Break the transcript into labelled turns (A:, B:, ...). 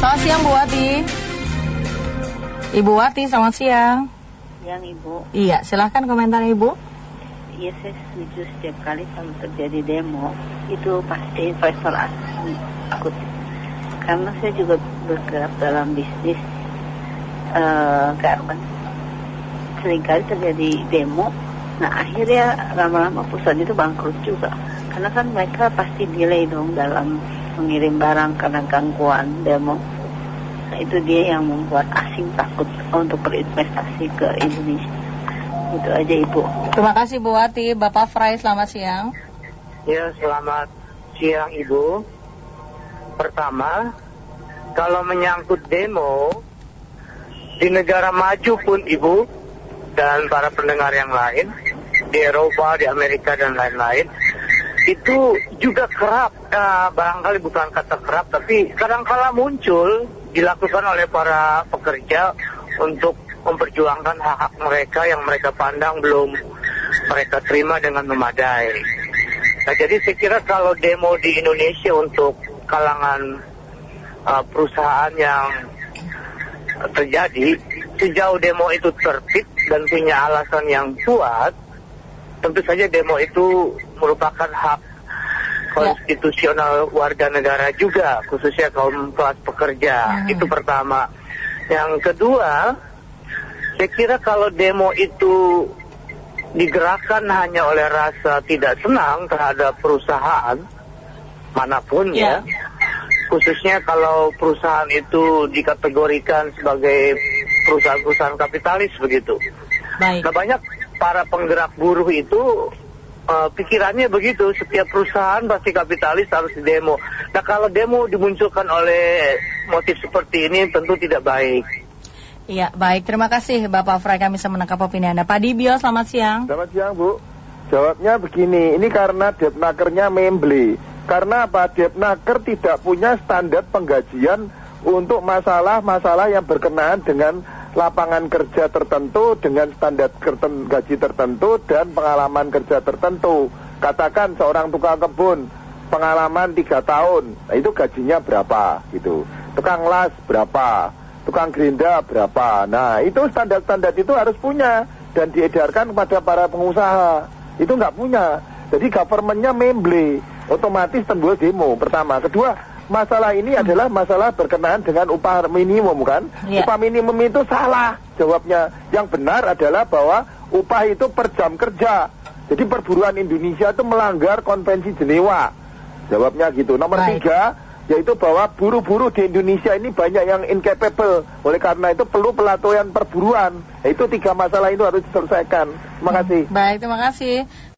A: Selamat siang Bu Wati. Ibu Wati, selamat siang.
B: Yang Ibu,
A: Iya, silahkan komentar Ibu.
B: ya saya setuju setiap kali kalau terjadi demo itu pasti investor asing ikut. Karena saya juga bergerak dalam bisnis eh garment. Seringkali terjadi demo, nah akhirnya lama-lama perusahaan itu bangkrut juga. Karena kan mereka pasti delay dong dalam mengirim barang karena gangguan demo. Nah, itu dia yang membuat asing takut untuk berinvestasi ke Indonesia. Itu aja Ibu.
A: Terima kasih Bu Wati. Bapak Fry, selamat siang.
C: Ya, selamat siang Ibu. Pertama, kalau menyangkut demo di negara maju pun Ibu dan para pendengar yang lain di Eropa, di Amerika dan lain-lain itu juga kerap, eh, barangkali bukan kata kerap, tapi kadangkala muncul dilakukan oleh para pekerja untuk memperjuangkan hak-hak mereka yang mereka pandang belum mereka terima dengan memadai. Nah, jadi saya kira kalau demo di Indonesia untuk kalangan uh, perusahaan yang terjadi, sejauh demo itu tertib dan punya alasan yang kuat, tentu saja demo itu merupakan hak konstitusional warga negara juga, khususnya kaum kelas pekerja.
A: Hmm.
C: Itu pertama. Yang kedua, saya kira kalau demo itu digerakkan hanya oleh rasa tidak senang terhadap perusahaan mana pun
A: Ya.
C: ya, khususnya kalau perusahaan itu dikategorikan sebagai perusahaan-perusahaan kapitalis begitu.
A: Baik.
C: Nah banyak para penggerak buruh itu eh, pikirannya begitu, setiap perusahaan pasti kapitalis harus demo. Nah kalau demo dimunculkan oleh motif seperti ini tentu tidak baik.
A: Iya, baik. Terima kasih Bapak Fry. Kami bisa menangkap opini Anda. Pak Dibio, selamat siang.
D: Selamat siang Bu. Jawabnya begini, ini karena depnakernya memble. Karena apa? Depnaker tidak punya standar penggajian untuk masalah-masalah yang berkenaan dengan lapangan kerja tertentu, dengan standar gaji tertentu, dan pengalaman kerja tertentu. Katakan seorang tukang kebun, pengalaman tiga tahun, nah itu gajinya berapa gitu. Tukang las berapa, tukang gerinda berapa. Nah itu standar-standar itu harus punya dan diedarkan kepada para pengusaha. Itu nggak punya. Jadi governmentnya memble, otomatis tembus demo. Pertama, kedua masalah ini adalah masalah berkenaan dengan upah minimum kan.
A: Iya.
D: Upah minimum itu salah jawabnya. Yang benar adalah bahwa upah itu per jam kerja. Jadi perburuan Indonesia itu melanggar konvensi Jenewa. Jawabnya gitu. Nomor
A: Baik.
D: tiga, yaitu bahwa buruh-buruh di Indonesia ini banyak yang incapable. Oleh karena itu perlu pelatihan perburuan. Nah, itu tiga masalah itu harus diselesaikan. Terima kasih.
A: Baik, terima kasih.